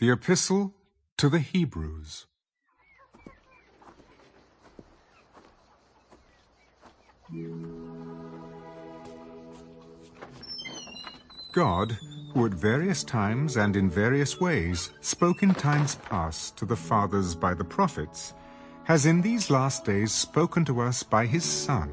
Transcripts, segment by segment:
The Epistle to the Hebrews. God, who at various times and in various ways spoke in times past to the fathers by the prophets, has in these last days spoken to us by his Son,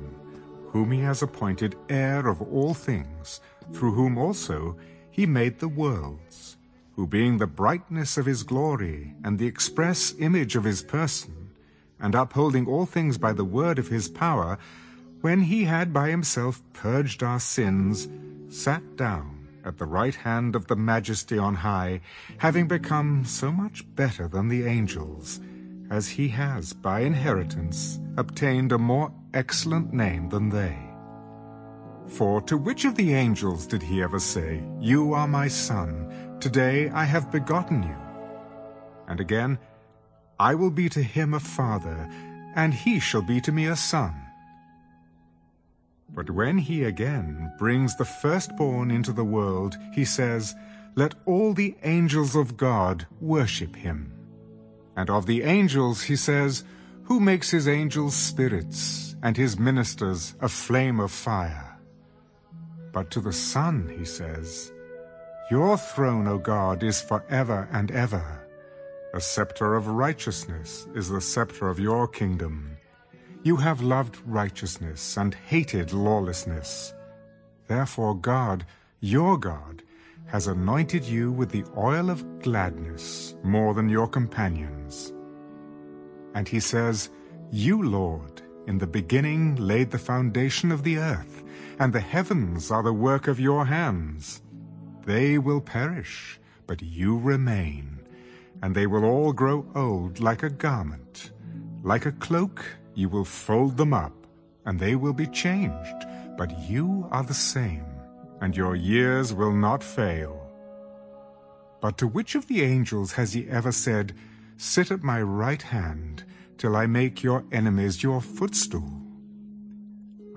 whom he has appointed heir of all things, through whom also he made the worlds, who being the brightness of his glory and the express image of his person, and upholding all things by the word of his power, when he had by himself purged our sins, sat down at the right hand of the majesty on high, having become so much better than the angels, as he has by inheritance obtained a more excellent name than they. For to which of the angels did he ever say, You are my son, today I have begotten you? And again, I will be to him a father, and he shall be to me a son. But when he again brings the firstborn into the world, he says, Let all the angels of God worship him. And of the angels he says, Who makes his angels spirits, and his ministers a flame of fire? But to the Son he says, Your throne, O God, is for ever and ever. A scepter of righteousness is the scepter of your kingdom. You have loved righteousness and hated lawlessness. Therefore God, your God, has anointed you with the oil of gladness more than your companions. And he says, You, Lord, in the beginning laid the foundation of the earth, and the heavens are the work of your hands. They will perish, but you remain, and they will all grow old like a garment. Like a cloak you will fold them up, and they will be changed, but you are the same, and your years will not fail. But to which of the angels has he ever said, Sit at my right hand, till I make your enemies your footstool?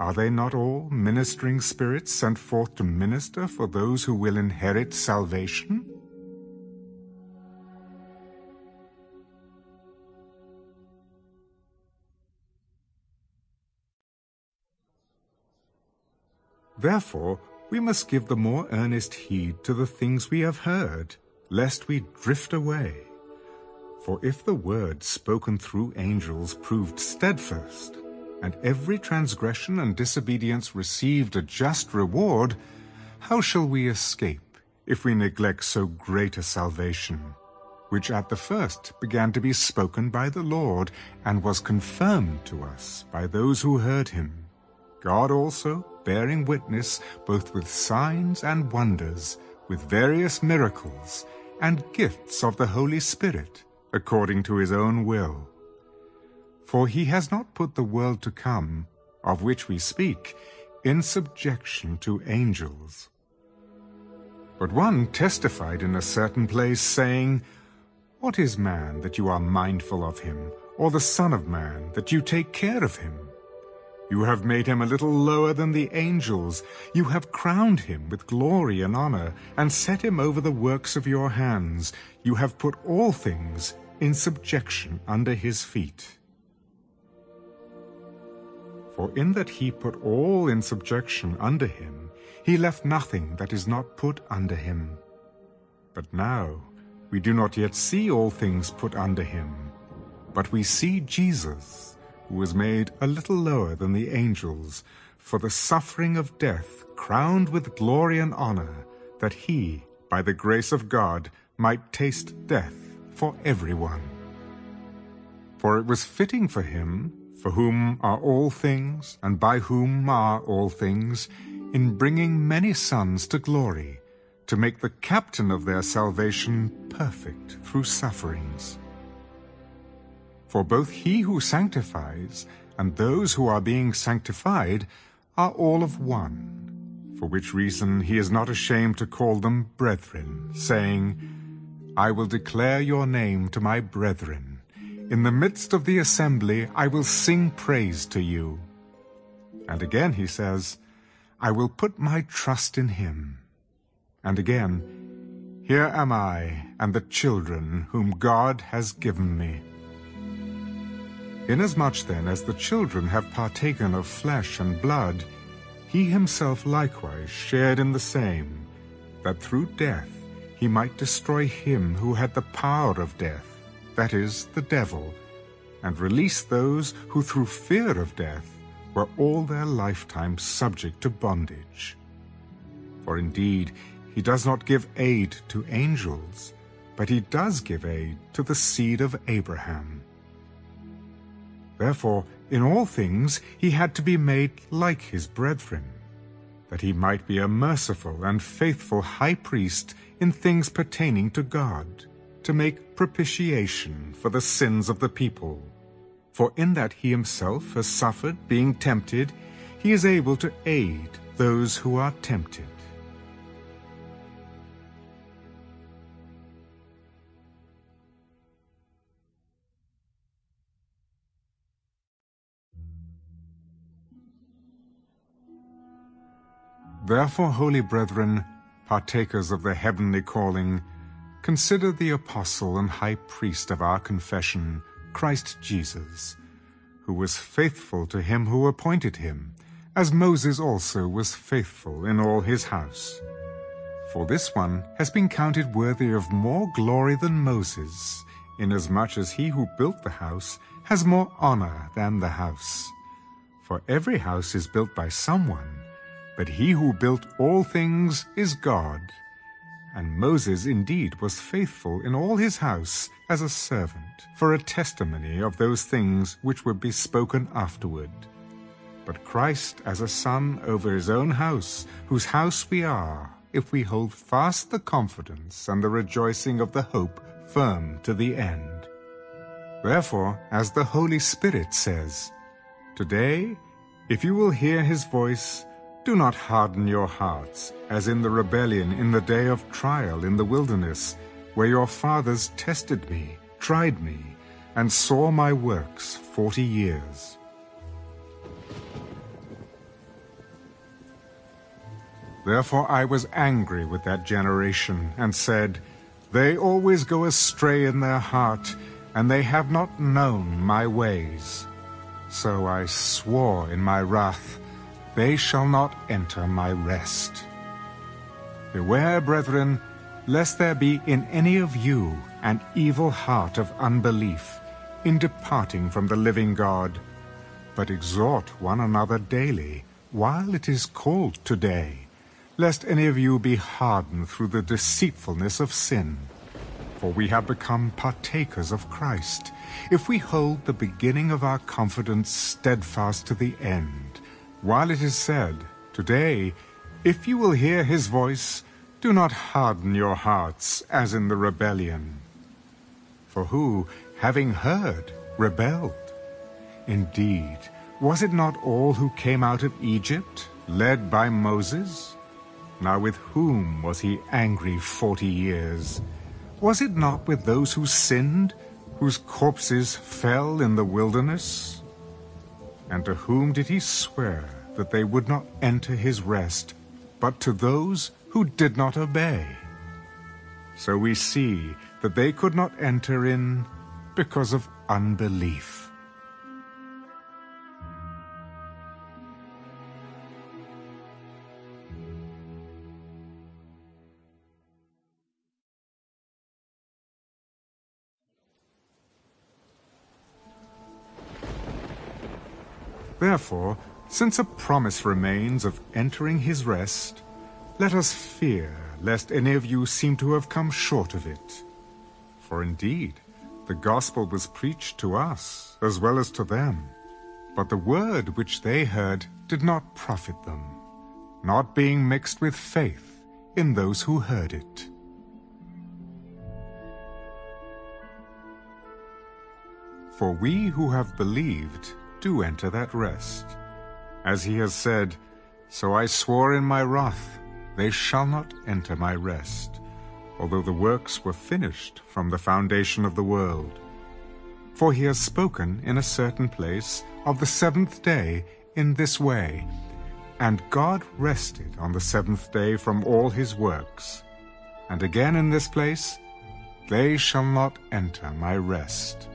Are they not all ministering spirits sent forth to minister for those who will inherit salvation? Therefore, we must give the more earnest heed to the things we have heard, lest we drift away. For if the word spoken through angels proved steadfast, and every transgression and disobedience received a just reward, how shall we escape if we neglect so great a salvation, which at the first began to be spoken by the Lord, and was confirmed to us by those who heard him? God also, bearing witness both with signs and wonders, with various miracles, and gifts of the Holy Spirit, according to his own will. For he has not put the world to come, of which we speak, in subjection to angels. But one testified in a certain place, saying, What is man that you are mindful of him, or the Son of Man that you take care of him? You have made him a little lower than the angels. You have crowned him with glory and honor, and set him over the works of your hands. You have put all things in subjection under his feet. For in that he put all in subjection under him, he left nothing that is not put under him. But now we do not yet see all things put under him, but we see Jesus, who was made a little lower than the angels, for the suffering of death, crowned with glory and honor, that he, by the grace of God, might taste death for everyone. For it was fitting for him, for whom are all things, and by whom are all things, in bringing many sons to glory, to make the captain of their salvation perfect through sufferings. For both he who sanctifies and those who are being sanctified are all of one, for which reason he is not ashamed to call them brethren, saying, I will declare your name to my brethren. In the midst of the assembly I will sing praise to you. And again he says, I will put my trust in him. And again, Here am I, and the children whom God has given me. Inasmuch then as the children have partaken of flesh and blood, he himself likewise shared in the same, that through death he might destroy him who had the power of death, that is, the devil, and release those who through fear of death were all their lifetime subject to bondage. For indeed, he does not give aid to angels, but he does give aid to the seed of Abraham. Therefore, in all things he had to be made like his brethren, that he might be a merciful and faithful high priest in things pertaining to God, to make propitiation for the sins of the people. For in that he himself has suffered being tempted, he is able to aid those who are tempted. Therefore, holy brethren, partakers of the heavenly calling, consider the apostle and high priest of our confession, Christ Jesus, who was faithful to him who appointed him, as Moses also was faithful in all his house. For this one has been counted worthy of more glory than Moses, inasmuch as he who built the house has more honor than the house. For every house is built by someone, but he who built all things is God. And Moses indeed was faithful in all his house as a servant, for a testimony of those things which would be spoken afterward. But Christ as a son over his own house, whose house we are, if we hold fast the confidence and the rejoicing of the hope firm to the end. Therefore, as the Holy Spirit says, Today, if you will hear his voice, do not harden your hearts, as in the rebellion in the day of trial in the wilderness, where your fathers tested me, tried me, and saw my works forty years. Therefore I was angry with that generation, and said, They always go astray in their heart, and they have not known my ways. So I swore in my wrath, they shall not enter my rest. Beware, brethren, lest there be in any of you an evil heart of unbelief in departing from the living God, but exhort one another daily, while it is called today, lest any of you be hardened through the deceitfulness of sin. For we have become partakers of Christ, if we hold the beginning of our confidence steadfast to the end. While it is said, Today, if you will hear his voice, do not harden your hearts as in the rebellion. For who, having heard, rebelled? Indeed, was it not all who came out of Egypt, led by Moses? Now with whom was he angry forty years? Was it not with those who sinned, whose corpses fell in the wilderness? And to whom did he swear that they would not enter his rest, but to those who did not obey? So we see that they could not enter in because of unbelief. Therefore, since a promise remains of entering his rest, let us fear lest any of you seem to have come short of it. For indeed, the gospel was preached to us as well as to them, but the word which they heard did not profit them, not being mixed with faith in those who heard it. For we who have believed do enter that rest. As he has said, So I swore in my wrath, they shall not enter my rest, although the works were finished from the foundation of the world. For he has spoken in a certain place of the seventh day in this way, And God rested on the seventh day from all his works. And again in this place, They shall not enter my rest.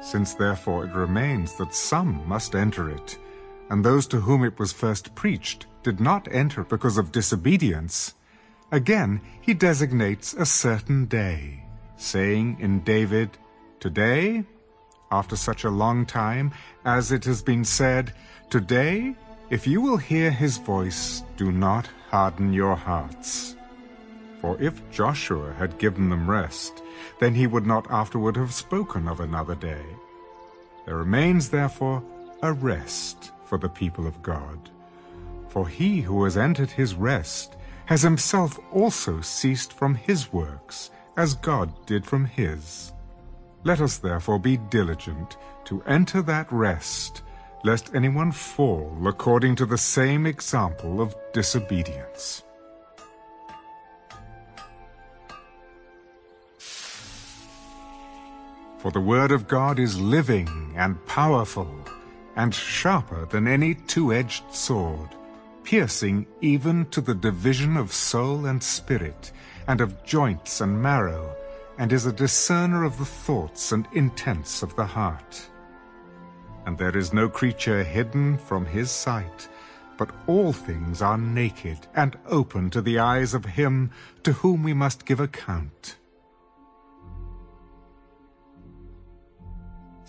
Since therefore it remains that some must enter it, and those to whom it was first preached did not enter because of disobedience, again he designates a certain day, saying in David, Today, after such a long time, as it has been said, Today, if you will hear his voice, do not harden your hearts. For if Joshua had given them rest, then he would not afterward have spoken of another day. There remains therefore a rest for the people of God. For he who has entered his rest has himself also ceased from his works, as God did from his. Let us therefore be diligent to enter that rest, lest anyone fall according to the same example of disobedience. For the word of God is living and powerful, and sharper than any two-edged sword, piercing even to the division of soul and spirit, and of joints and marrow, and is a discerner of the thoughts and intents of the heart. And there is no creature hidden from his sight, but all things are naked and open to the eyes of him to whom we must give account.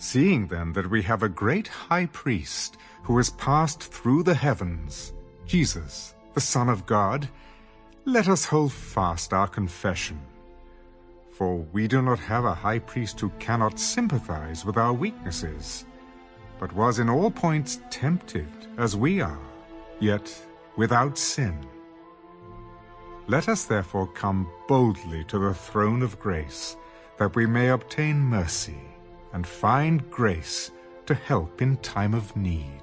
Seeing then that we have a great high priest who has passed through the heavens, Jesus, the Son of God, let us hold fast our confession. For we do not have a high priest who cannot sympathize with our weaknesses, but was in all points tempted as we are, yet without sin. Let us therefore come boldly to the throne of grace, that we may obtain mercy and find grace to help in time of need.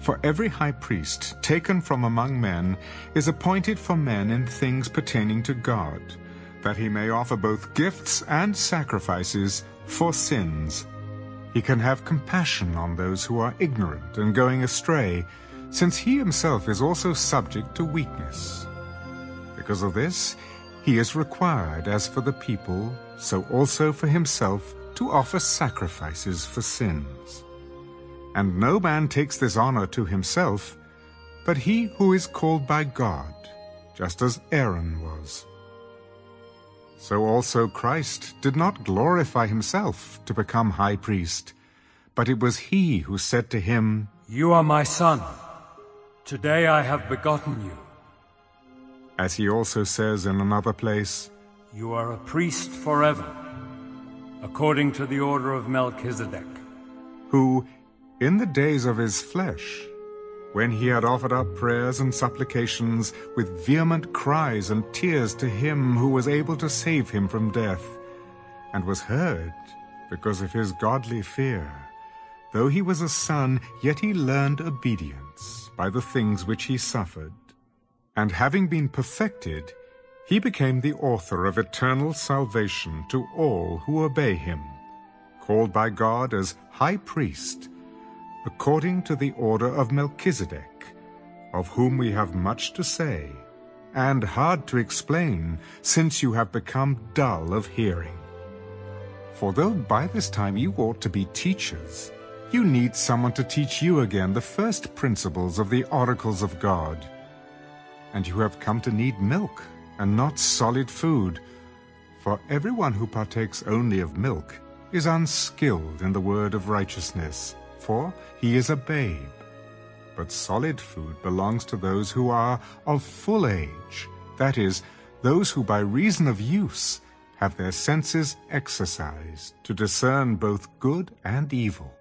For every high priest taken from among men is appointed for men in things pertaining to God, that he may offer both gifts and sacrifices for sins he can have compassion on those who are ignorant and going astray, since he himself is also subject to weakness. Because of this, he is required, as for the people, so also for himself, to offer sacrifices for sins. And no man takes this honor to himself, but he who is called by God, just as Aaron was. So also Christ did not glorify himself to become high priest, but it was he who said to him, You are my son. Today I have begotten you. As he also says in another place, You are a priest forever, according to the order of Melchizedek. Who, in the days of his flesh, when he had offered up prayers and supplications with vehement cries and tears to him who was able to save him from death, and was heard because of his godly fear. Though he was a son, yet he learned obedience by the things which he suffered. And having been perfected, he became the author of eternal salvation to all who obey him, called by God as High Priest according to the order of Melchizedek, of whom we have much to say, and hard to explain, since you have become dull of hearing. For though by this time you ought to be teachers, you need someone to teach you again the first principles of the oracles of God. And you have come to need milk, and not solid food, for everyone who partakes only of milk is unskilled in the word of righteousness for he is a babe. But solid food belongs to those who are of full age, that is, those who by reason of use have their senses exercised to discern both good and evil.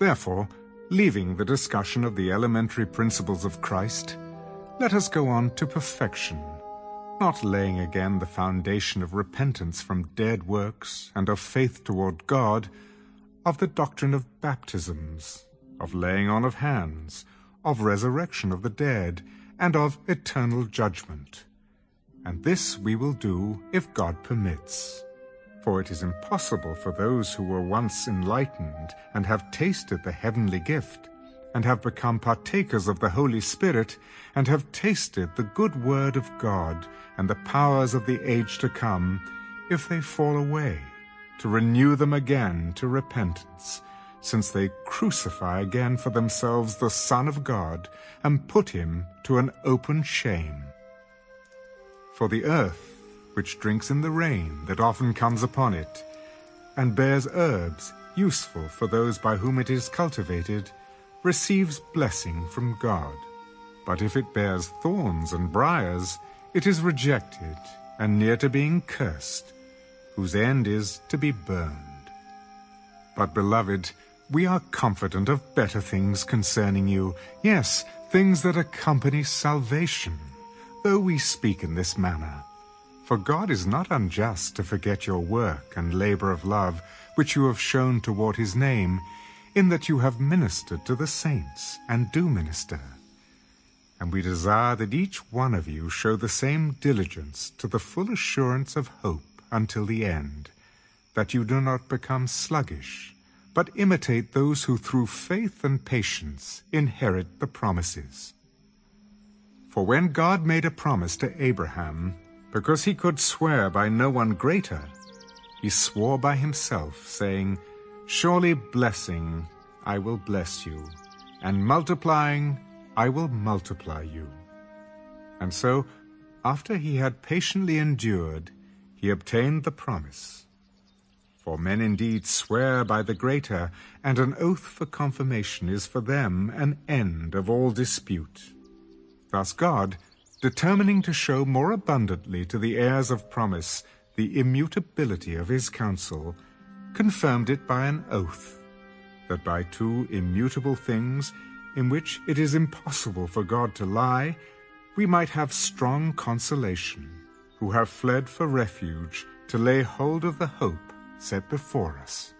Therefore, leaving the discussion of the elementary principles of Christ, let us go on to perfection, not laying again the foundation of repentance from dead works and of faith toward God, of the doctrine of baptisms, of laying on of hands, of resurrection of the dead, and of eternal judgment. And this we will do if God permits. For it is impossible for those who were once enlightened and have tasted the heavenly gift, and have become partakers of the Holy Spirit, and have tasted the good word of God and the powers of the age to come, if they fall away, to renew them again to repentance, since they crucify again for themselves the Son of God, and put him to an open shame. For the earth, which drinks in the rain that often comes upon it, and bears herbs useful for those by whom it is cultivated, receives blessing from God. But if it bears thorns and briars, it is rejected and near to being cursed, whose end is to be burned. But, beloved, we are confident of better things concerning you, yes, things that accompany salvation, though we speak in this manner. For God is not unjust to forget your work and labor of love, which you have shown toward his name, in that you have ministered to the saints, and do minister. And we desire that each one of you show the same diligence to the full assurance of hope until the end, that you do not become sluggish, but imitate those who through faith and patience inherit the promises. For when God made a promise to Abraham, because he could swear by no one greater, he swore by himself, saying, Surely blessing I will bless you, and multiplying I will multiply you. And so, after he had patiently endured, he obtained the promise. For men indeed swear by the greater, and an oath for confirmation is for them an end of all dispute. Thus God, determining to show more abundantly to the heirs of promise the immutability of his counsel, confirmed it by an oath, that by two immutable things, in which it is impossible for God to lie, we might have strong consolation, who have fled for refuge to lay hold of the hope set before us.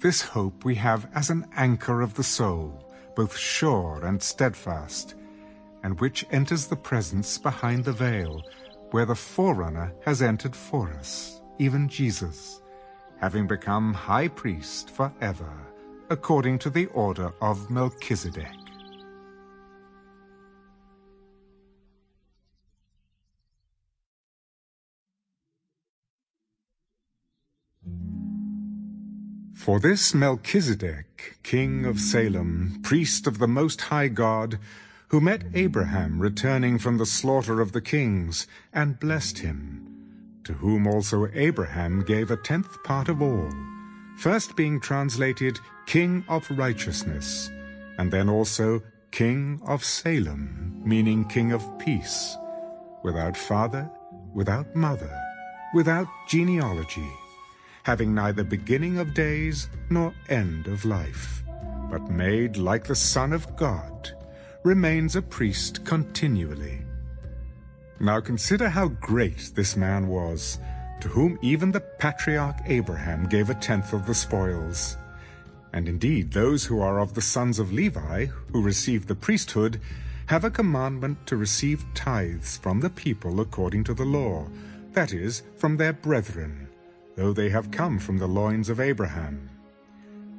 This hope we have as an anchor of the soul, both sure and steadfast, and which enters the presence behind the veil, where the forerunner has entered for us, even Jesus having become high priest forever, according to the order of Melchizedek. For this Melchizedek, king of Salem, priest of the Most High God, who met Abraham returning from the slaughter of the kings, and blessed him, to whom also Abraham gave a tenth part of all, first being translated King of Righteousness, and then also King of Salem, meaning King of Peace, without father, without mother, without genealogy, having neither beginning of days nor end of life, but made like the Son of God, remains a priest continually now consider how great this man was, to whom even the patriarch Abraham gave a tenth of the spoils. And indeed, those who are of the sons of Levi, who receive the priesthood, have a commandment to receive tithes from the people according to the law, that is, from their brethren, though they have come from the loins of Abraham.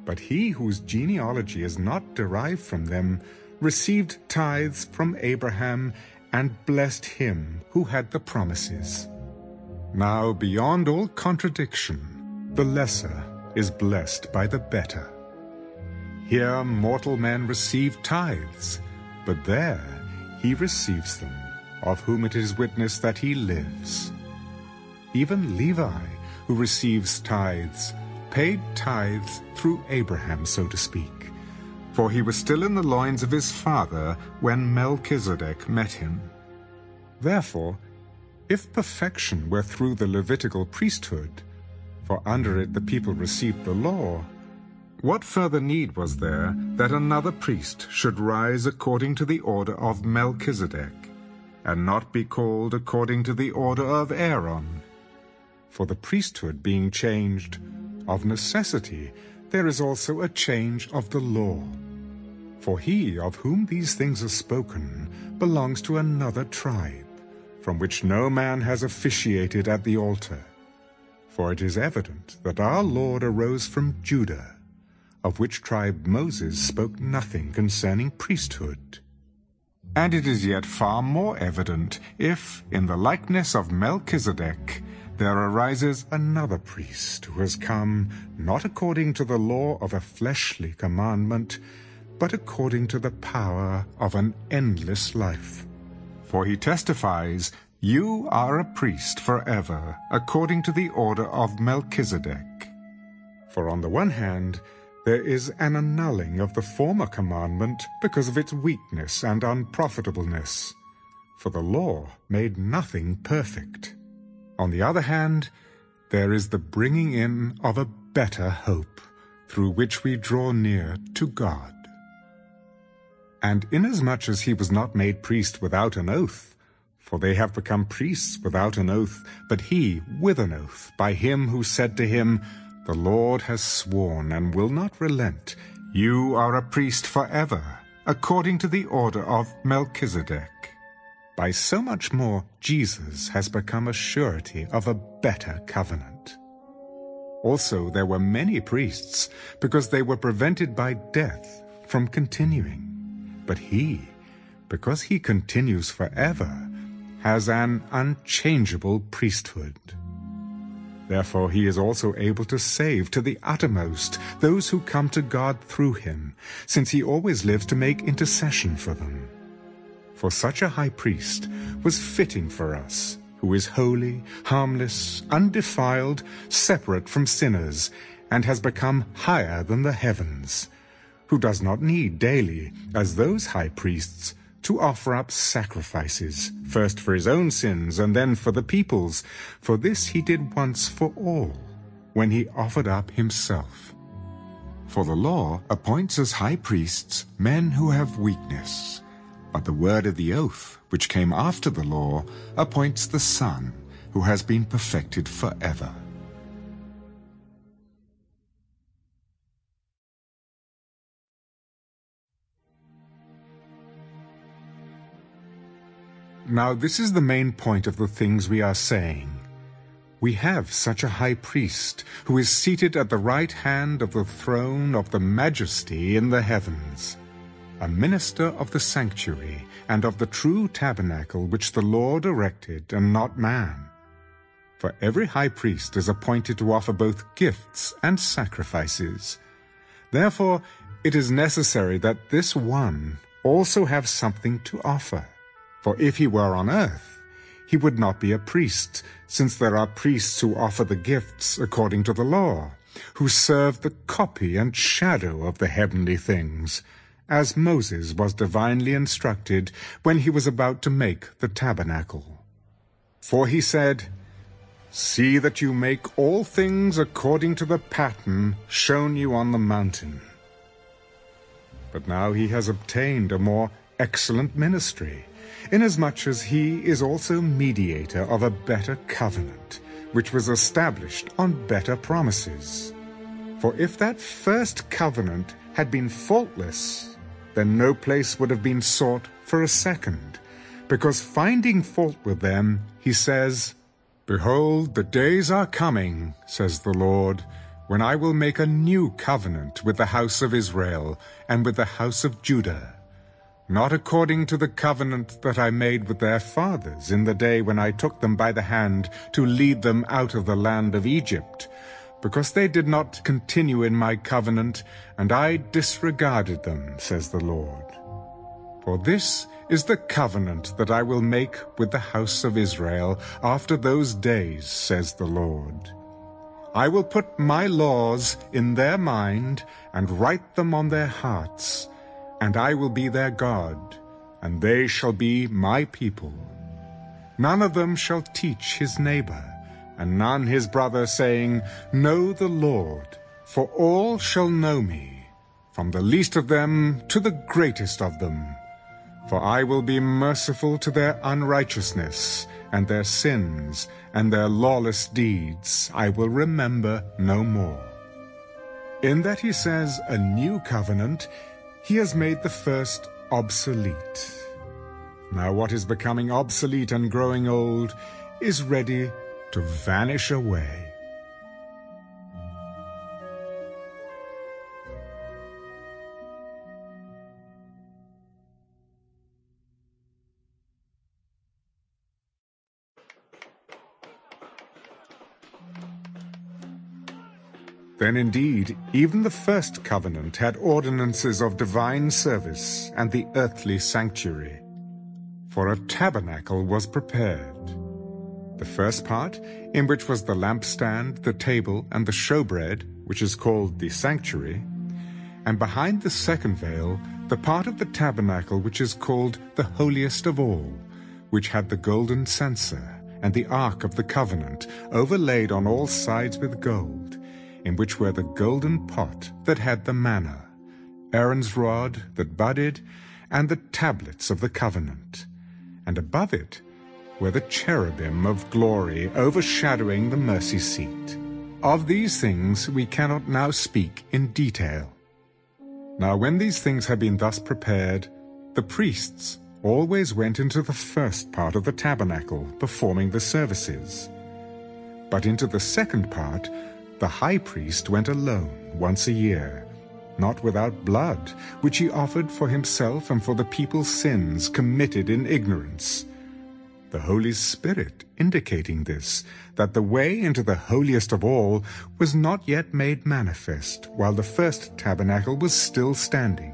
But he whose genealogy is not derived from them received tithes from Abraham and blessed him who had the promises. Now, beyond all contradiction, the lesser is blessed by the better. Here mortal men receive tithes, but there he receives them, of whom it is witness that he lives. Even Levi, who receives tithes, paid tithes through Abraham, so to speak for he was still in the loins of his father when Melchizedek met him. Therefore, if perfection were through the Levitical priesthood, for under it the people received the law, what further need was there that another priest should rise according to the order of Melchizedek, and not be called according to the order of Aaron. For the priesthood being changed, of necessity there is also a change of the law. For he of whom these things are spoken belongs to another tribe, from which no man has officiated at the altar. For it is evident that our Lord arose from Judah, of which tribe Moses spoke nothing concerning priesthood. And it is yet far more evident if, in the likeness of Melchizedek, there arises another priest who has come not according to the law of a fleshly commandment, but according to the power of an endless life. For he testifies, You are a priest forever, according to the order of Melchizedek. For on the one hand, there is an annulling of the former commandment because of its weakness and unprofitableness. For the law made nothing perfect. On the other hand, there is the bringing in of a better hope, through which we draw near to God. And inasmuch as he was not made priest without an oath, for they have become priests without an oath, but he with an oath, by him who said to him, the Lord has sworn and will not relent. You are a priest forever, according to the order of Melchizedek. By so much more, Jesus has become a surety of a better covenant. Also, there were many priests, because they were prevented by death from continuing. But he, because he continues forever, has an unchangeable priesthood. Therefore he is also able to save to the uttermost those who come to God through him, since he always lives to make intercession for them. For such a high priest was fitting for us, who is holy, harmless, undefiled, separate from sinners, and has become higher than the heavens, who does not need daily, as those high priests, to offer up sacrifices, first for his own sins and then for the people's, for this he did once for all, when he offered up himself. For the law appoints as high priests men who have weakness, but the word of the oath, which came after the law, appoints the Son, who has been perfected forever. Now this is the main point of the things we are saying. We have such a high priest, who is seated at the right hand of the throne of the majesty in the heavens, a minister of the sanctuary and of the true tabernacle which the Lord erected, and not man. For every high priest is appointed to offer both gifts and sacrifices. Therefore it is necessary that this one also have something to offer. For if he were on earth, he would not be a priest, since there are priests who offer the gifts according to the law, who serve the copy and shadow of the heavenly things, as Moses was divinely instructed when he was about to make the tabernacle. For he said, See that you make all things according to the pattern shown you on the mountain. But now he has obtained a more excellent ministry, inasmuch as he is also mediator of a better covenant, which was established on better promises. For if that first covenant had been faultless, then no place would have been sought for a second, because finding fault with them, he says, Behold, the days are coming, says the Lord, when I will make a new covenant with the house of Israel and with the house of Judah not according to the covenant that I made with their fathers in the day when I took them by the hand to lead them out of the land of Egypt, because they did not continue in my covenant, and I disregarded them, says the Lord. For this is the covenant that I will make with the house of Israel after those days, says the Lord. I will put my laws in their mind and write them on their hearts, and I will be their God, and they shall be my people. None of them shall teach his neighbor, and none his brother, saying, Know the Lord, for all shall know me, from the least of them to the greatest of them. For I will be merciful to their unrighteousness, and their sins, and their lawless deeds I will remember no more. In that he says a new covenant, he has made the first obsolete. Now what is becoming obsolete and growing old is ready to vanish away. Then indeed, even the first covenant had ordinances of divine service and the earthly sanctuary. For a tabernacle was prepared. The first part, in which was the lampstand, the table, and the showbread, which is called the sanctuary, and behind the second veil, the part of the tabernacle which is called the holiest of all, which had the golden censer, and the ark of the covenant, overlaid on all sides with gold, in which were the golden pot that had the manna, Aaron's rod that budded, and the tablets of the covenant. And above it were the cherubim of glory overshadowing the mercy seat. Of these things we cannot now speak in detail. Now when these things had been thus prepared, the priests always went into the first part of the tabernacle, performing the services. But into the second part the high priest went alone once a year, not without blood, which he offered for himself and for the people's sins committed in ignorance. The Holy Spirit indicating this, that the way into the holiest of all was not yet made manifest, while the first tabernacle was still standing.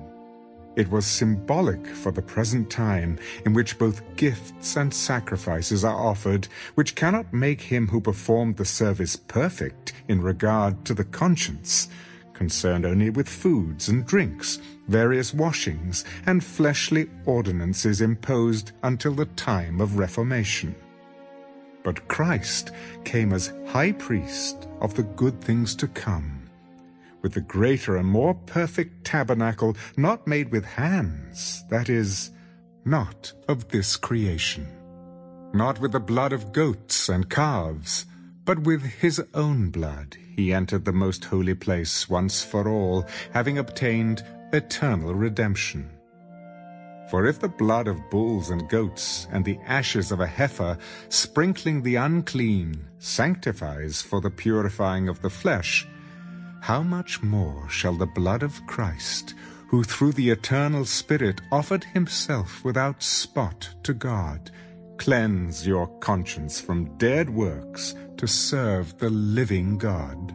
It was symbolic for the present time in which both gifts and sacrifices are offered, which cannot make him who performed the service perfect in regard to the conscience, concerned only with foods and drinks, various washings, and fleshly ordinances imposed until the time of Reformation. But Christ came as high priest of the good things to come with the greater and more perfect tabernacle not made with hands, that is, not of this creation. Not with the blood of goats and calves, but with his own blood he entered the most holy place once for all, having obtained eternal redemption. For if the blood of bulls and goats and the ashes of a heifer, sprinkling the unclean, sanctifies for the purifying of the flesh, how much more shall the blood of Christ, who through the eternal Spirit offered himself without spot to God, cleanse your conscience from dead works to serve the living God?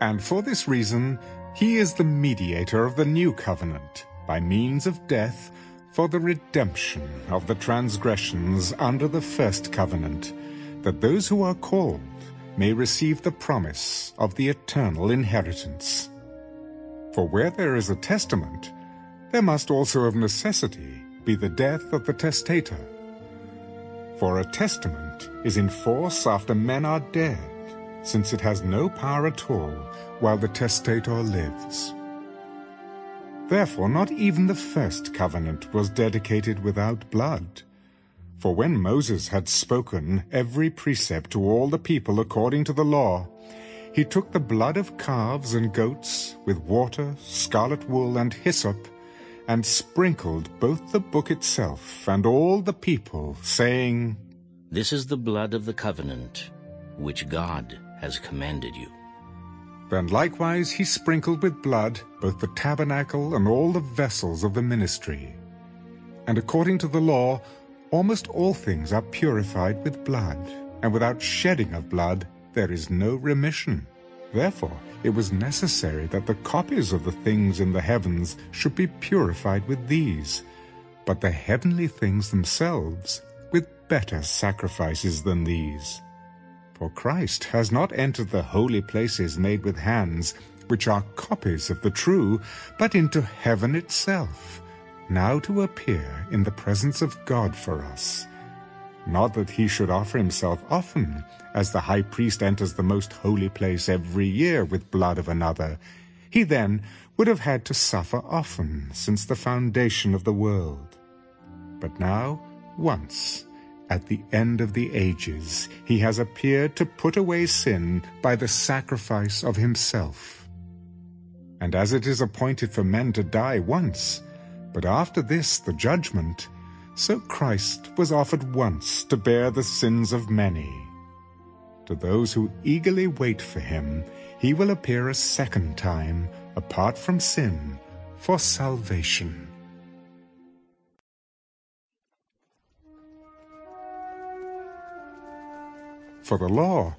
And for this reason, he is the mediator of the new covenant, by means of death, for the redemption of the transgressions under the first covenant, that those who are called may receive the promise of the eternal inheritance. For where there is a testament, there must also of necessity be the death of the testator. For a testament is in force after men are dead, since it has no power at all while the testator lives. Therefore not even the first covenant was dedicated without blood, for when Moses had spoken every precept to all the people according to the law, he took the blood of calves and goats with water, scarlet wool, and hyssop, and sprinkled both the book itself and all the people, saying, This is the blood of the covenant, which God has commanded you. Then likewise he sprinkled with blood both the tabernacle and all the vessels of the ministry. And according to the law, Almost all things are purified with blood, and without shedding of blood there is no remission. Therefore it was necessary that the copies of the things in the heavens should be purified with these, but the heavenly things themselves with better sacrifices than these. For Christ has not entered the holy places made with hands, which are copies of the true, but into heaven itself, now to appear in the presence of God for us. Not that he should offer himself often, as the high priest enters the most holy place every year with blood of another. he then would have had to suffer often since the foundation of the world. But now, once, at the end of the ages, he has appeared to put away sin by the sacrifice of himself. And as it is appointed for men to die once, but after this the judgment, so Christ was offered once to bear the sins of many. To those who eagerly wait for him, he will appear a second time, apart from sin, for salvation. For the law,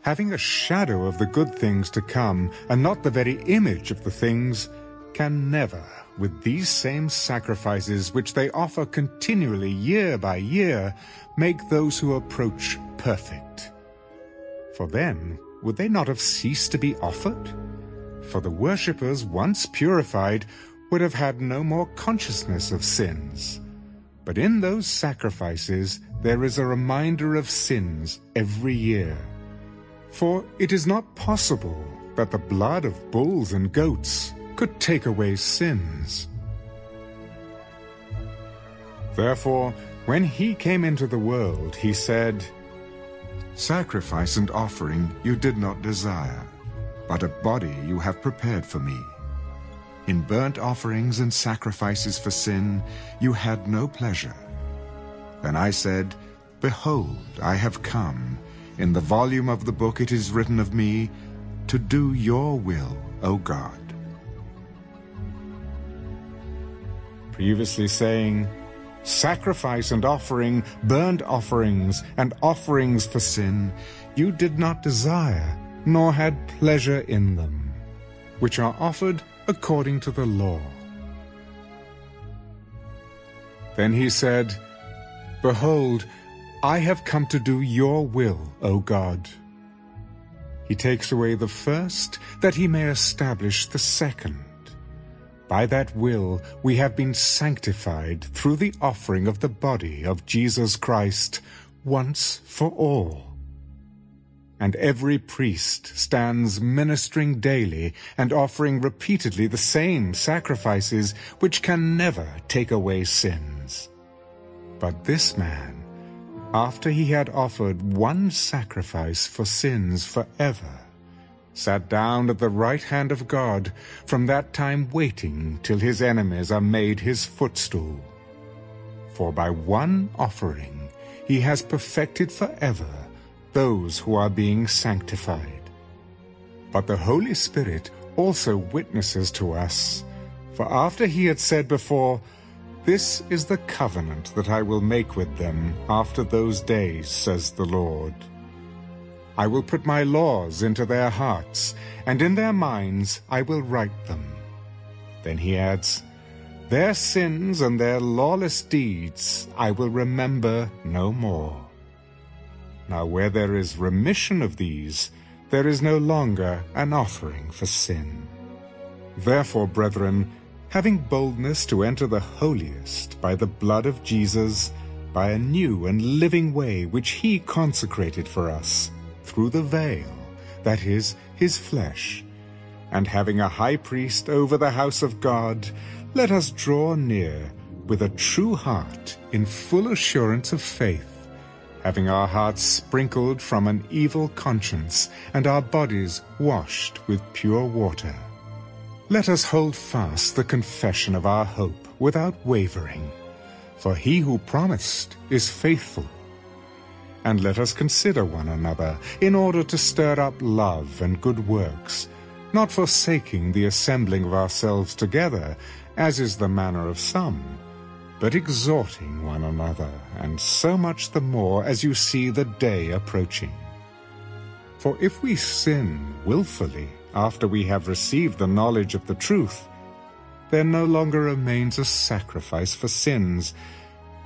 having a shadow of the good things to come, and not the very image of the things, can never, with these same sacrifices which they offer continually year by year, make those who approach perfect. For then would they not have ceased to be offered? For the worshippers, once purified, would have had no more consciousness of sins. But in those sacrifices there is a reminder of sins every year. For it is not possible that the blood of bulls and goats could take away sins. Therefore, when he came into the world, he said, Sacrifice and offering you did not desire, but a body you have prepared for me. In burnt offerings and sacrifices for sin you had no pleasure. Then I said, Behold, I have come. In the volume of the book it is written of me, to do your will, O God. Previously saying, Sacrifice and offering, burnt offerings, and offerings for sin, you did not desire, nor had pleasure in them, which are offered according to the law. Then he said, Behold, I have come to do your will, O God. He takes away the first, that he may establish the second. By that will we have been sanctified through the offering of the body of Jesus Christ once for all. And every priest stands ministering daily and offering repeatedly the same sacrifices which can never take away sins. But this man, after he had offered one sacrifice for sins forever, sat down at the right hand of God, from that time waiting till his enemies are made his footstool. For by one offering he has perfected forever those who are being sanctified. But the Holy Spirit also witnesses to us, for after he had said before, this is the covenant that I will make with them after those days, says the Lord. I will put my laws into their hearts, and in their minds I will write them. Then he adds, Their sins and their lawless deeds I will remember no more. Now where there is remission of these, there is no longer an offering for sin. Therefore, brethren, having boldness to enter the holiest by the blood of Jesus, by a new and living way which he consecrated for us, through the veil, that is, his flesh. And having a high priest over the house of God, let us draw near with a true heart in full assurance of faith, having our hearts sprinkled from an evil conscience and our bodies washed with pure water. Let us hold fast the confession of our hope without wavering, for he who promised is faithful. And let us consider one another in order to stir up love and good works, not forsaking the assembling of ourselves together, as is the manner of some, but exhorting one another, and so much the more as you see the day approaching. For if we sin wilfully, after we have received the knowledge of the truth, there no longer remains a sacrifice for sins,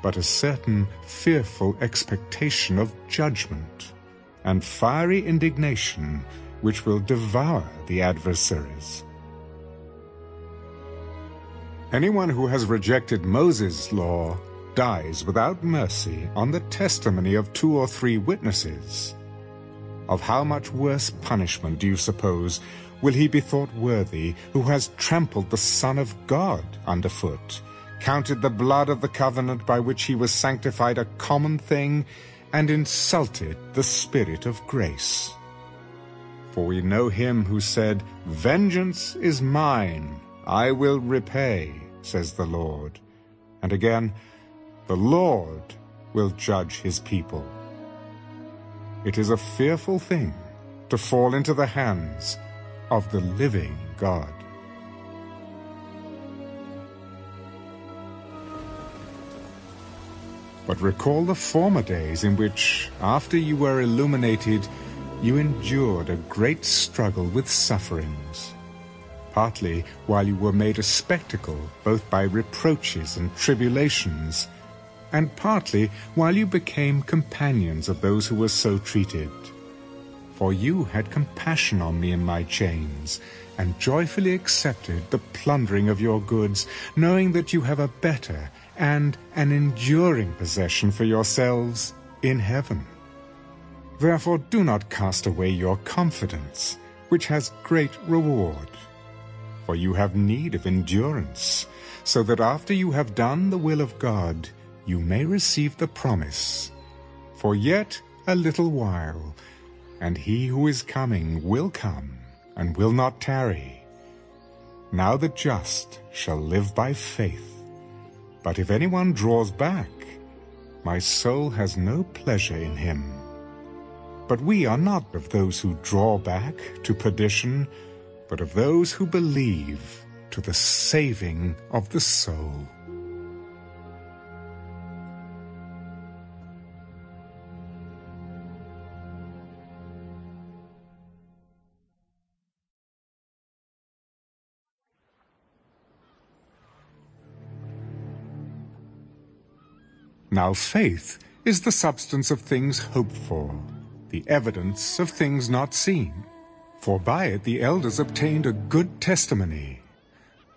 but a certain fearful expectation of judgment, and fiery indignation which will devour the adversaries. Anyone who has rejected Moses' law dies without mercy on the testimony of two or three witnesses. Of how much worse punishment, do you suppose, will he be thought worthy who has trampled the Son of God underfoot, counted the blood of the covenant by which he was sanctified a common thing, and insulted the Spirit of grace? For we know him who said, Vengeance is mine, I will repay, says the Lord. And again, the Lord will judge his people. It is a fearful thing to fall into the hands of the living God. But recall the former days in which, after you were illuminated, you endured a great struggle with sufferings, partly while you were made a spectacle both by reproaches and tribulations, and partly while you became companions of those who were so treated. For you had compassion on me in my chains, and joyfully accepted the plundering of your goods, knowing that you have a better and an enduring possession for yourselves in heaven. Therefore do not cast away your confidence, which has great reward. For you have need of endurance, so that after you have done the will of God, you may receive the promise. For yet a little while, and he who is coming will come, and will not tarry. Now the just shall live by faith. But if anyone draws back, my soul has no pleasure in him. But we are not of those who draw back to perdition, but of those who believe to the saving of the soul. Now faith is the substance of things hoped for, the evidence of things not seen. For by it the elders obtained a good testimony.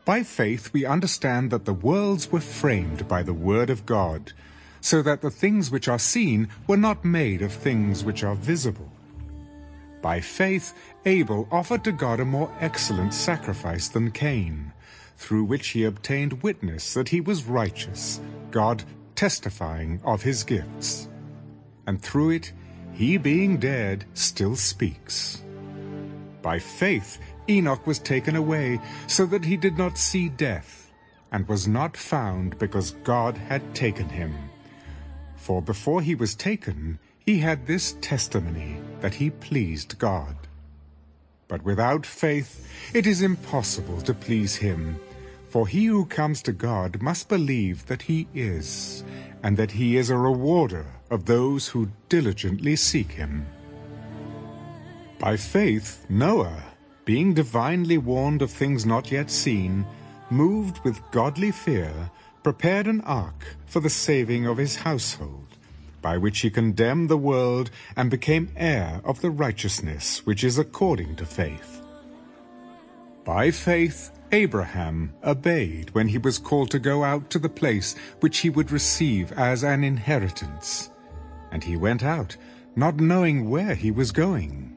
By faith we understand that the worlds were framed by the word of God, so that the things which are seen were not made of things which are visible. By faith Abel offered to God a more excellent sacrifice than Cain, through which he obtained witness that he was righteous, God testifying of his gifts. And through it, he being dead still speaks. By faith, Enoch was taken away so that he did not see death, and was not found because God had taken him. For before he was taken, he had this testimony that he pleased God. But without faith it is impossible to please him. For he who comes to God must believe that he is, and that he is a rewarder of those who diligently seek him. By faith Noah, being divinely warned of things not yet seen, moved with godly fear, prepared an ark for the saving of his household, by which he condemned the world and became heir of the righteousness which is according to faith. By faith Abraham obeyed when he was called to go out to the place which he would receive as an inheritance. And he went out, not knowing where he was going.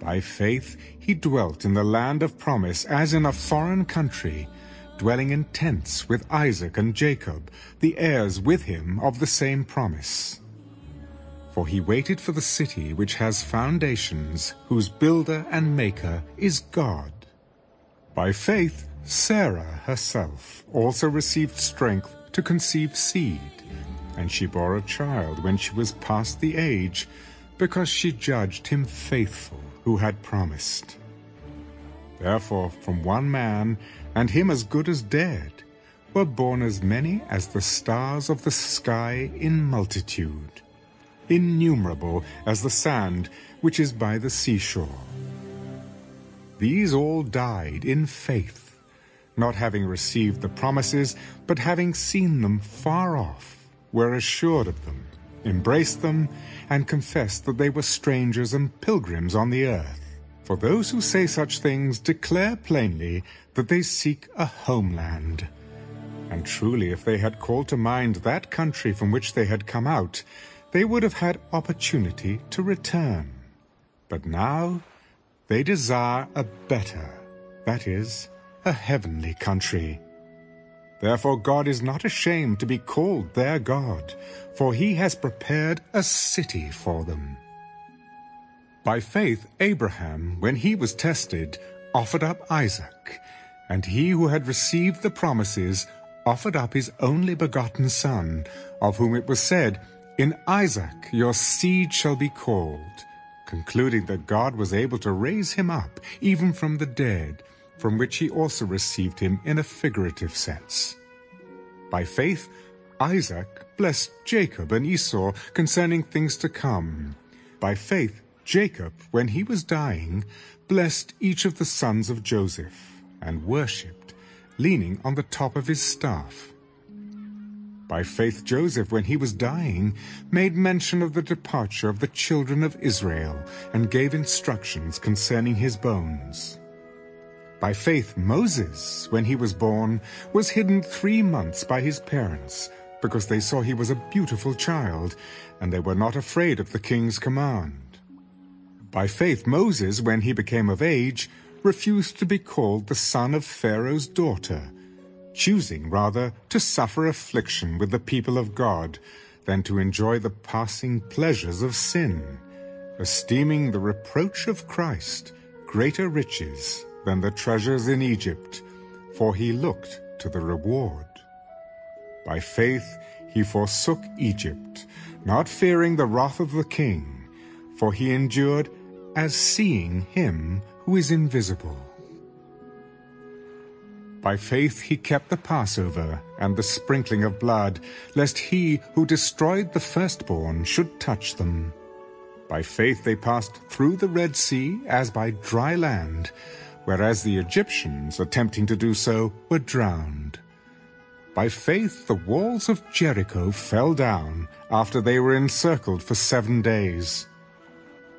By faith he dwelt in the land of promise as in a foreign country, dwelling in tents with Isaac and Jacob, the heirs with him of the same promise. For he waited for the city which has foundations, whose builder and maker is God. By faith, Sarah herself also received strength to conceive seed, and she bore a child when she was past the age, because she judged him faithful who had promised. Therefore from one man, and him as good as dead, were born as many as the stars of the sky in multitude, innumerable as the sand which is by the seashore. These all died in faith, not having received the promises, but having seen them far off, were assured of them, embraced them, and confessed that they were strangers and pilgrims on the earth. For those who say such things declare plainly that they seek a homeland. And truly, if they had called to mind that country from which they had come out, they would have had opportunity to return. But now they desire a better, that is, a heavenly country. Therefore God is not ashamed to be called their God, for he has prepared a city for them. By faith Abraham, when he was tested, offered up Isaac, and he who had received the promises offered up his only begotten son, of whom it was said, In Isaac your seed shall be called, concluding that God was able to raise him up, even from the dead, from which he also received him in a figurative sense. By faith Isaac blessed Jacob and Esau concerning things to come. By faith Jacob, when he was dying, blessed each of the sons of Joseph, and worshipped, leaning on the top of his staff. By faith Joseph, when he was dying, made mention of the departure of the children of Israel, and gave instructions concerning his bones. By faith Moses, when he was born, was hidden three months by his parents, because they saw he was a beautiful child, and they were not afraid of the king's command. By faith Moses, when he became of age, refused to be called the son of Pharaoh's daughter, choosing rather to suffer affliction with the people of God than to enjoy the passing pleasures of sin, esteeming the reproach of Christ greater riches than the treasures in Egypt, for he looked to the reward. By faith he forsook Egypt, not fearing the wrath of the king, for he endured as seeing him who is invisible. By faith he kept the Passover and the sprinkling of blood, lest he who destroyed the firstborn should touch them. By faith they passed through the Red Sea as by dry land, whereas the Egyptians, attempting to do so, were drowned. By faith the walls of Jericho fell down after they were encircled for seven days.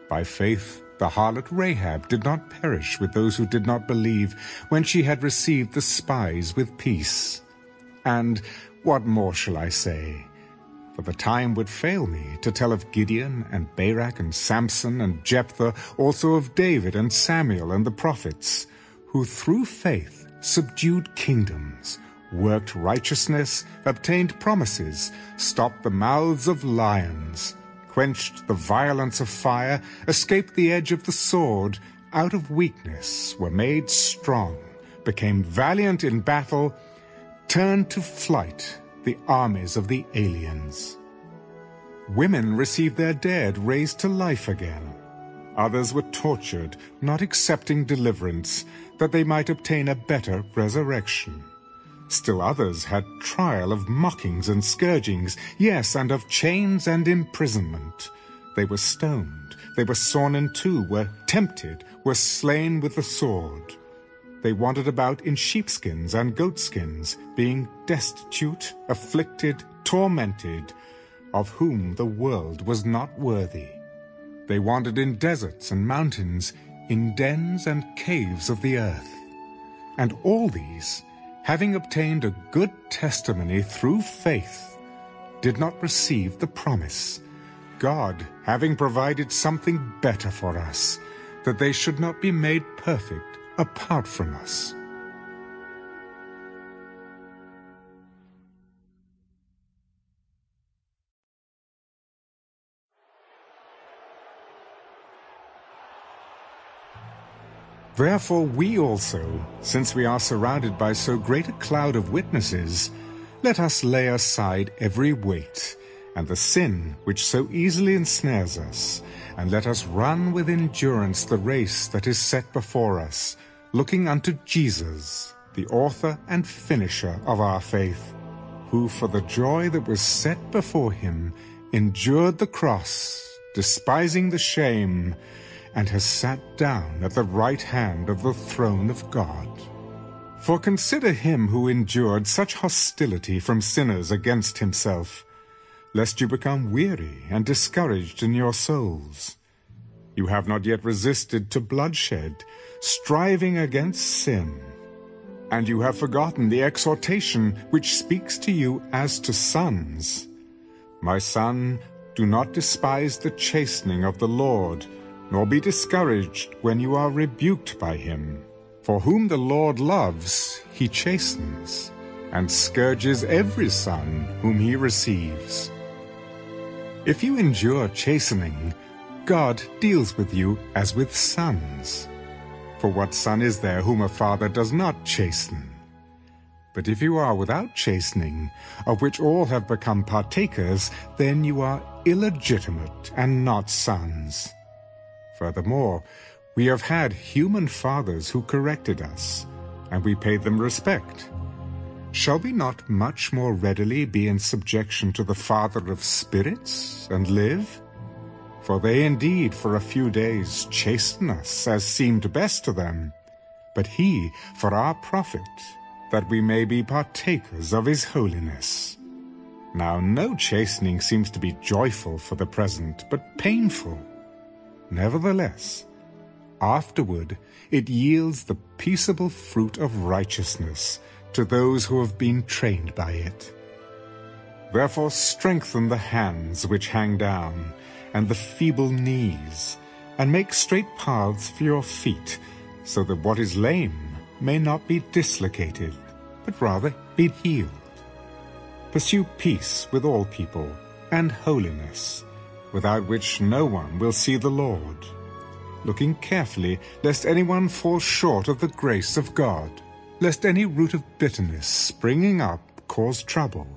By faith the harlot Rahab did not perish with those who did not believe when she had received the spies with peace. And what more shall I say? For the time would fail me to tell of Gideon and Barak and Samson and Jephthah, also of David and Samuel and the prophets, who through faith subdued kingdoms, worked righteousness, obtained promises, stopped the mouths of lions, quenched the violence of fire, escaped the edge of the sword, out of weakness were made strong, became valiant in battle, turned to flight the armies of the aliens. Women received their dead raised to life again. Others were tortured, not accepting deliverance, that they might obtain a better resurrection. Still others had trial of mockings and scourgings, yes, and of chains and imprisonment. They were stoned, they were sawn in two, were tempted, were slain with the sword. They wandered about in sheepskins and goatskins, being destitute, afflicted, tormented, of whom the world was not worthy. They wandered in deserts and mountains, in dens and caves of the earth. And all these having obtained a good testimony through faith, did not receive the promise, God having provided something better for us, that they should not be made perfect apart from us. Therefore we also, since we are surrounded by so great a cloud of witnesses, let us lay aside every weight, and the sin which so easily ensnares us, and let us run with endurance the race that is set before us, looking unto Jesus, the author and finisher of our faith, who for the joy that was set before him endured the cross, despising the shame, and has sat down at the right hand of the throne of God. For consider him who endured such hostility from sinners against himself, lest you become weary and discouraged in your souls. You have not yet resisted to bloodshed, striving against sin. And you have forgotten the exhortation which speaks to you as to sons. My son, do not despise the chastening of the Lord, nor be discouraged when you are rebuked by him. For whom the Lord loves, he chastens, and scourges every son whom he receives. If you endure chastening, God deals with you as with sons. For what son is there whom a father does not chasten? But if you are without chastening, of which all have become partakers, then you are illegitimate and not sons. Furthermore, we have had human fathers who corrected us, and we paid them respect. Shall we not much more readily be in subjection to the Father of spirits, and live? For they indeed for a few days chasten us, as seemed best to them, but he for our profit, that we may be partakers of his holiness. Now no chastening seems to be joyful for the present, but painful. Nevertheless, afterward it yields the peaceable fruit of righteousness to those who have been trained by it. Therefore strengthen the hands which hang down, and the feeble knees, and make straight paths for your feet, so that what is lame may not be dislocated, but rather be healed. Pursue peace with all people, and holiness, without which no one will see the Lord, looking carefully lest anyone fall short of the grace of God, lest any root of bitterness springing up cause trouble,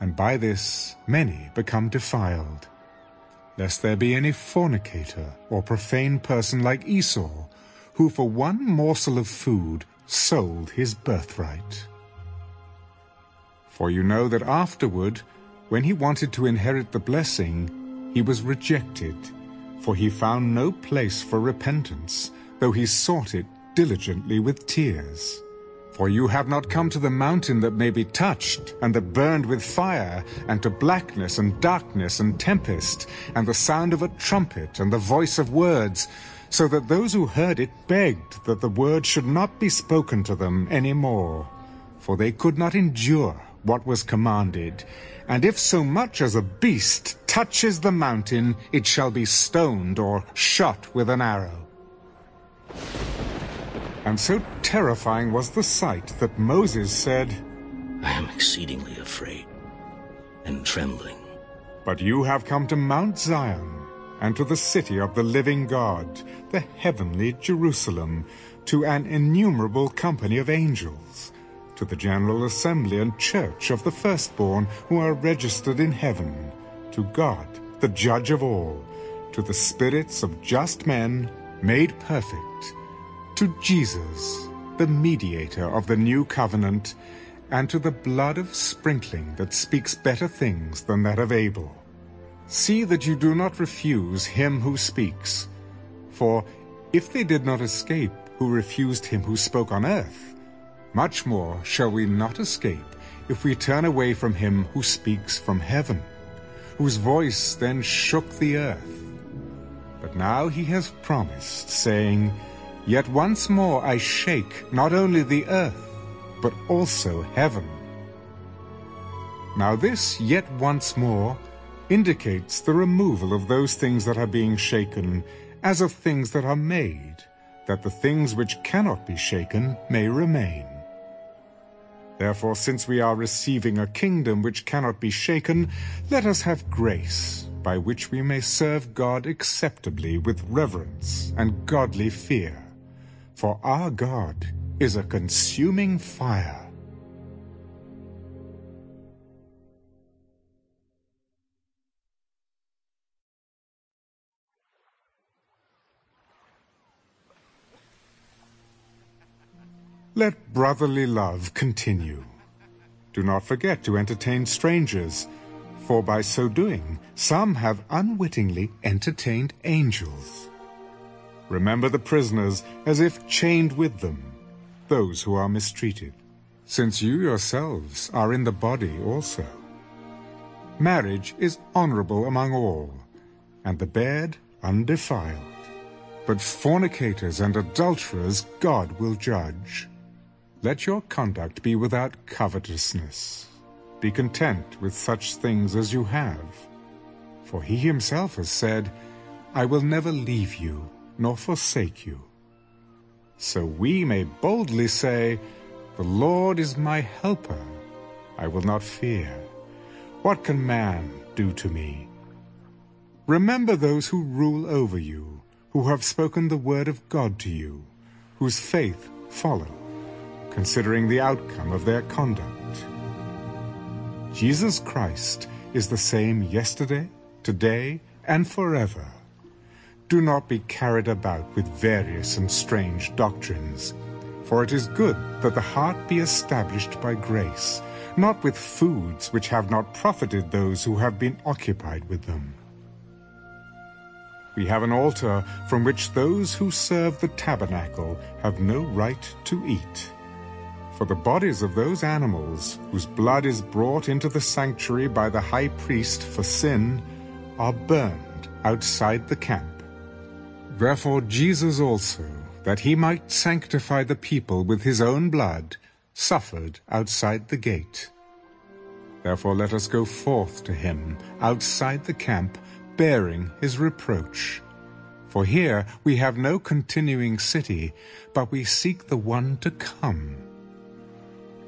and by this many become defiled lest there be any fornicator or profane person like Esau, who for one morsel of food sold his birthright. For you know that afterward, when he wanted to inherit the blessing, he was rejected, for he found no place for repentance, though he sought it diligently with tears. For you have not come to the mountain that may be touched, and that burned with fire, and to blackness and darkness and tempest, and the sound of a trumpet, and the voice of words, so that those who heard it begged that the word should not be spoken to them any more. For they could not endure what was commanded. And if so much as a beast touches the mountain, it shall be stoned or shot with an arrow. And so terrifying was the sight that Moses said, I am exceedingly afraid and trembling. But you have come to Mount Zion, and to the city of the living God, the heavenly Jerusalem, to an innumerable company of angels, to the general assembly and church of the firstborn who are registered in heaven, to God, the judge of all, to the spirits of just men made perfect, to Jesus, the mediator of the new covenant, and to the blood of sprinkling that speaks better things than that of Abel. See that you do not refuse him who speaks. For if they did not escape who refused him who spoke on earth, much more shall we not escape if we turn away from him who speaks from heaven, whose voice then shook the earth. But now he has promised, saying, Yet once more I shake not only the earth, but also heaven. Now this yet once more indicates the removal of those things that are being shaken, as of things that are made, that the things which cannot be shaken may remain. Therefore, since we are receiving a kingdom which cannot be shaken, let us have grace, by which we may serve God acceptably with reverence and godly fear. For our God is a consuming fire. Let brotherly love continue. Do not forget to entertain strangers, for by so doing some have unwittingly entertained angels. Remember the prisoners as if chained with them, those who are mistreated, since you yourselves are in the body also. Marriage is honorable among all, and the bed undefiled. But fornicators and adulterers God will judge. Let your conduct be without covetousness. Be content with such things as you have. For he himself has said, I will never leave you nor forsake you. So we may boldly say, The Lord is my helper. I will not fear. What can man do to me? Remember those who rule over you, who have spoken the word of God to you, whose faith follow, considering the outcome of their conduct. Jesus Christ is the same yesterday, today, and forever. Do not be carried about with various and strange doctrines, for it is good that the heart be established by grace, not with foods which have not profited those who have been occupied with them. We have an altar from which those who serve the tabernacle have no right to eat. For the bodies of those animals whose blood is brought into the sanctuary by the high priest for sin are burned outside the camp. Therefore Jesus also, that he might sanctify the people with his own blood, suffered outside the gate. Therefore let us go forth to him outside the camp, bearing his reproach. For here we have no continuing city, but we seek the one to come.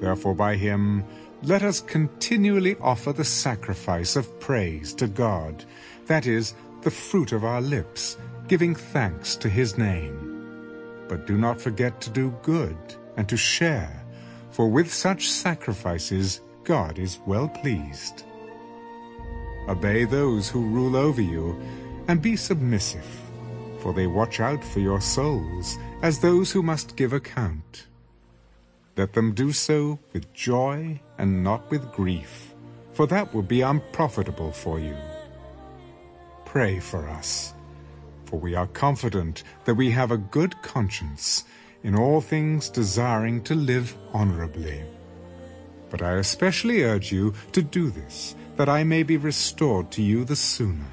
Therefore by him let us continually offer the sacrifice of praise to God, that is, the fruit of our lips, giving thanks to his name. But do not forget to do good and to share, for with such sacrifices God is well pleased. Obey those who rule over you, and be submissive, for they watch out for your souls as those who must give account. Let them do so with joy and not with grief, for that would be unprofitable for you. Pray for us, for we are confident that we have a good conscience, in all things desiring to live honorably. But I especially urge you to do this, that I may be restored to you the sooner.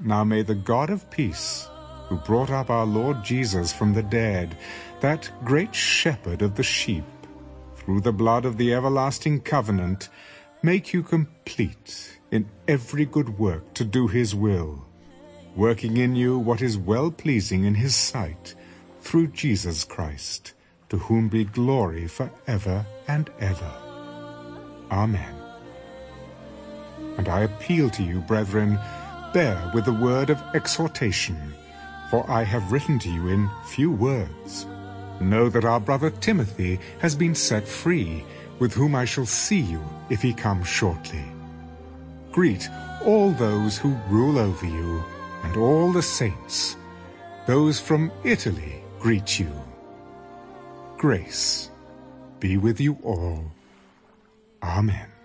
Now may the God of peace, who brought up our Lord Jesus from the dead, that great shepherd of the sheep, through the blood of the everlasting covenant, make you complete in every good work to do his will, working in you what is well-pleasing in his sight, through Jesus Christ, to whom be glory for ever and ever. Amen. And I appeal to you, brethren, bear with the word of exhortation, for I have written to you in few words. Know that our brother Timothy has been set free, with whom I shall see you if he comes shortly. Greet all those who rule over you, and all the saints. Those from Italy greet you. Grace be with you all. Amen.